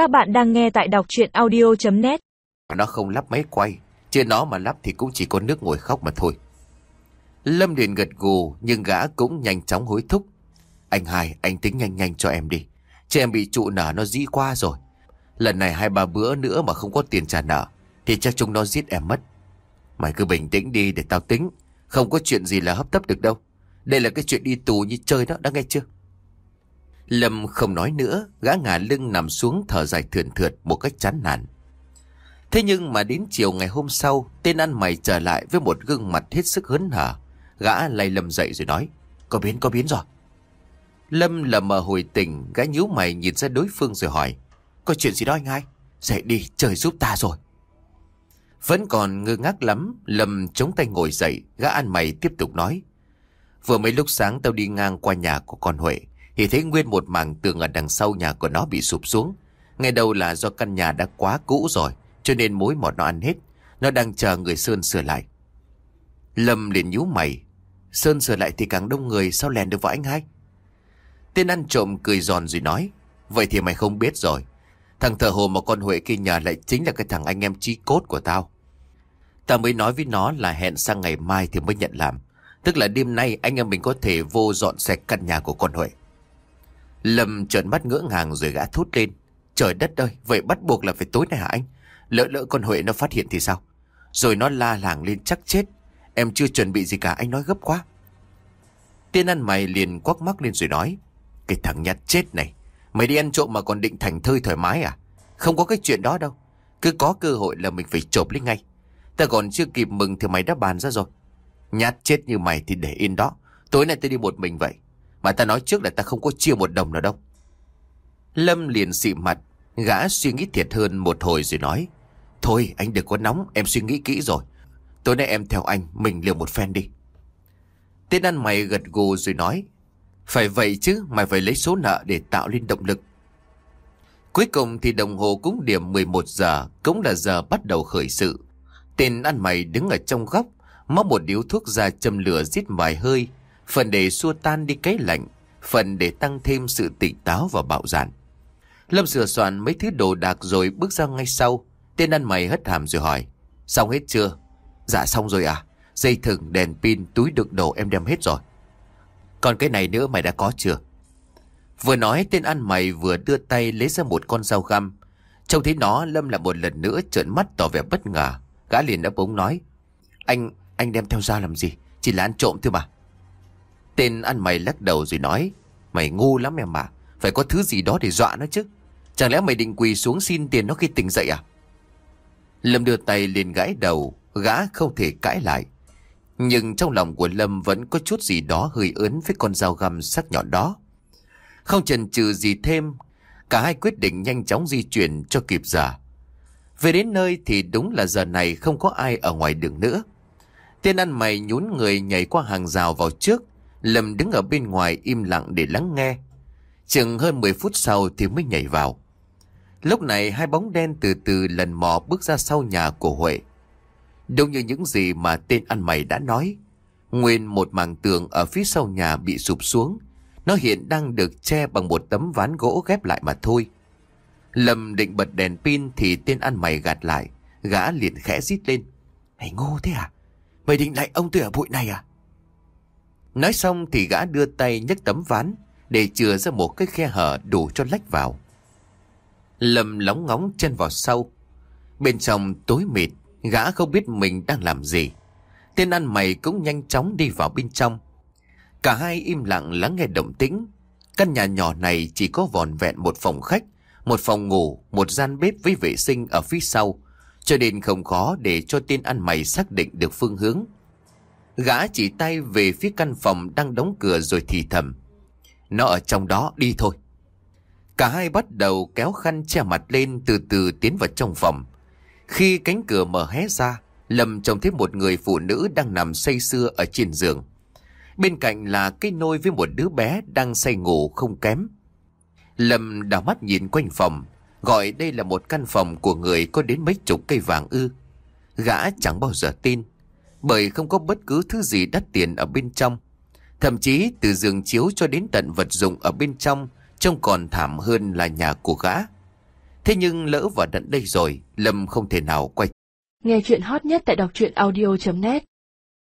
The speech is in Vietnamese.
Các bạn đang nghe tại đọc chuyện audio.net Nó không lắp máy quay, chứ nó mà lắp thì cũng chỉ có nước ngồi khóc mà thôi. Lâm liền gật gù nhưng gã cũng nhanh chóng hối thúc. Anh hai, anh tính nhanh nhanh cho em đi. Chứ em bị trụ nở nó dĩ qua rồi. Lần này hai ba bữa nữa mà không có tiền trả nợ thì chắc chúng nó giết em mất. Mày cứ bình tĩnh đi để tao tính. Không có chuyện gì là hấp tấp được đâu. Đây là cái chuyện đi tù như chơi đó, đã nghe chưa? Lâm không nói nữa, gã ngả lưng nằm xuống thở dài thườn thượt một cách chán nản. Thế nhưng mà đến chiều ngày hôm sau, tên ăn mày trở lại với một gương mặt hết sức hớn hở. Gã lay Lâm dậy rồi nói, có biến có biến rồi. Lâm lầm mờ hồi tỉnh, gã nhíu mày nhìn ra đối phương rồi hỏi, có chuyện gì đó anh hai? Dậy đi, trời giúp ta rồi. Vẫn còn ngơ ngác lắm, Lâm chống tay ngồi dậy, gã ăn mày tiếp tục nói. Vừa mấy lúc sáng tao đi ngang qua nhà của con Huệ, thì thấy nguyên một mảng tường ở đằng sau nhà của nó bị sụp xuống. Ngay đầu là do căn nhà đã quá cũ rồi, cho nên mối mọt nó ăn hết. Nó đang chờ người Sơn sửa lại. Lâm liền nhú mày. Sơn sửa lại thì càng đông người, sao lèn được vào anh hai? Tên ăn trộm cười giòn rồi nói. Vậy thì mày không biết rồi. Thằng thợ hồ mà con Huệ kia nhà lại chính là cái thằng anh em trí cốt của tao. ta mới nói với nó là hẹn sang ngày mai thì mới nhận làm. Tức là đêm nay anh em mình có thể vô dọn sạch căn nhà của con Huệ. Lâm trợn mắt ngỡ ngàng rồi gã thốt lên. Trời đất ơi, vậy bắt buộc là phải tối nay hả anh? Lỡ lỡ con Huệ nó phát hiện thì sao? Rồi nó la làng lên chắc chết. Em chưa chuẩn bị gì cả, anh nói gấp quá. Tiên ăn mày liền quắc mắc lên rồi nói. Cái thằng nhặt chết này, mày đi ăn trộm mà còn định thành thơi thoải mái à? Không có cái chuyện đó đâu. Cứ có cơ hội là mình phải trộm lấy ngay. Ta còn chưa kịp mừng thì mày đã bàn ra rồi. Nhát chết như mày thì để yên đó. Tối nay tôi đi một mình vậy. Mà ta nói trước là ta không có chia một đồng nào đâu. Lâm liền xị mặt, Gã suy nghĩ thiệt hơn một hồi rồi nói, Thôi, anh đừng có nóng, Em suy nghĩ kỹ rồi. Tối nay em theo anh, Mình liều một phen đi. Tên ăn mày gật gù rồi nói, Phải vậy chứ, Mày phải lấy số nợ để tạo lên động lực. Cuối cùng thì đồng hồ cũng điểm 11 giờ, Cũng là giờ bắt đầu khởi sự. Tên ăn mày đứng ở trong góc, Móc một điếu thuốc ra châm lửa giết vài hơi phần để xua tan đi cái lạnh, phần để tăng thêm sự tỉnh táo và bạo dạn. Lâm sửa soạn mấy thứ đồ đạc rồi bước ra ngay sau. Tên ăn mày hất hàm rồi hỏi. Xong hết chưa? Dạ xong rồi à? Dây thừng, đèn pin, túi đựng đồ em đem hết rồi. Còn cái này nữa mày đã có chưa? Vừa nói tên ăn mày vừa đưa tay lấy ra một con dao găm. Trông thấy nó Lâm lại một lần nữa trợn mắt tỏ vẻ bất ngờ. Gã liền đã bỗng nói. Anh, anh đem theo dao làm gì? Chỉ là ăn trộm thôi mà. Tên ăn mày lắc đầu rồi nói, Mày ngu lắm em à Phải có thứ gì đó để dọa nó chứ. Chẳng lẽ mày định quỳ xuống xin tiền nó khi tỉnh dậy à? Lâm đưa tay liền gãi đầu, Gã không thể cãi lại. Nhưng trong lòng của Lâm vẫn có chút gì đó hơi ớn với con dao găm sắc nhọn đó. Không chần chừ gì thêm, Cả hai quyết định nhanh chóng di chuyển cho kịp giờ. Về đến nơi thì đúng là giờ này không có ai ở ngoài đường nữa. Tiên ăn mày nhún người nhảy qua hàng rào vào trước Lâm đứng ở bên ngoài im lặng để lắng nghe. Chừng hơn 10 phút sau thì mới nhảy vào. Lúc này hai bóng đen từ từ lần mò bước ra sau nhà của Huệ. Đúng như những gì mà tên ăn mày đã nói. Nguyên một mảng tường ở phía sau nhà bị sụp xuống. Nó hiện đang được che bằng một tấm ván gỗ ghép lại mà thôi. Lâm định bật đèn pin thì tên ăn mày gạt lại. Gã liền khẽ rít lên. Mày ngu thế à? Mày định lại ông tôi ở bụi này à? Nói xong thì gã đưa tay nhấc tấm ván để chừa ra một cái khe hở đủ cho lách vào. Lâm lóng ngóng chân vào sau. Bên trong tối mịt, gã không biết mình đang làm gì. Tên ăn mày cũng nhanh chóng đi vào bên trong. Cả hai im lặng lắng nghe động tĩnh. Căn nhà nhỏ này chỉ có vòn vẹn một phòng khách, một phòng ngủ, một gian bếp với vệ sinh ở phía sau, cho nên không khó để cho tên ăn mày xác định được phương hướng. Gã chỉ tay về phía căn phòng đang đóng cửa rồi thì thầm. Nó ở trong đó đi thôi. Cả hai bắt đầu kéo khăn che mặt lên từ từ tiến vào trong phòng. Khi cánh cửa mở hé ra, Lâm trông thấy một người phụ nữ đang nằm say sưa ở trên giường. Bên cạnh là cái nôi với một đứa bé đang say ngủ không kém. Lâm đảo mắt nhìn quanh phòng, gọi đây là một căn phòng của người có đến mấy chục cây vàng ư. Gã chẳng bao giờ tin, bởi không có bất cứ thứ gì đắt tiền ở bên trong. Thậm chí từ giường chiếu cho đến tận vật dụng ở bên trong trông còn thảm hơn là nhà của gã. Thế nhưng lỡ vào tận đây rồi, Lâm không thể nào quay. Nghe chuyện hot nhất tại đọc truyện audio.net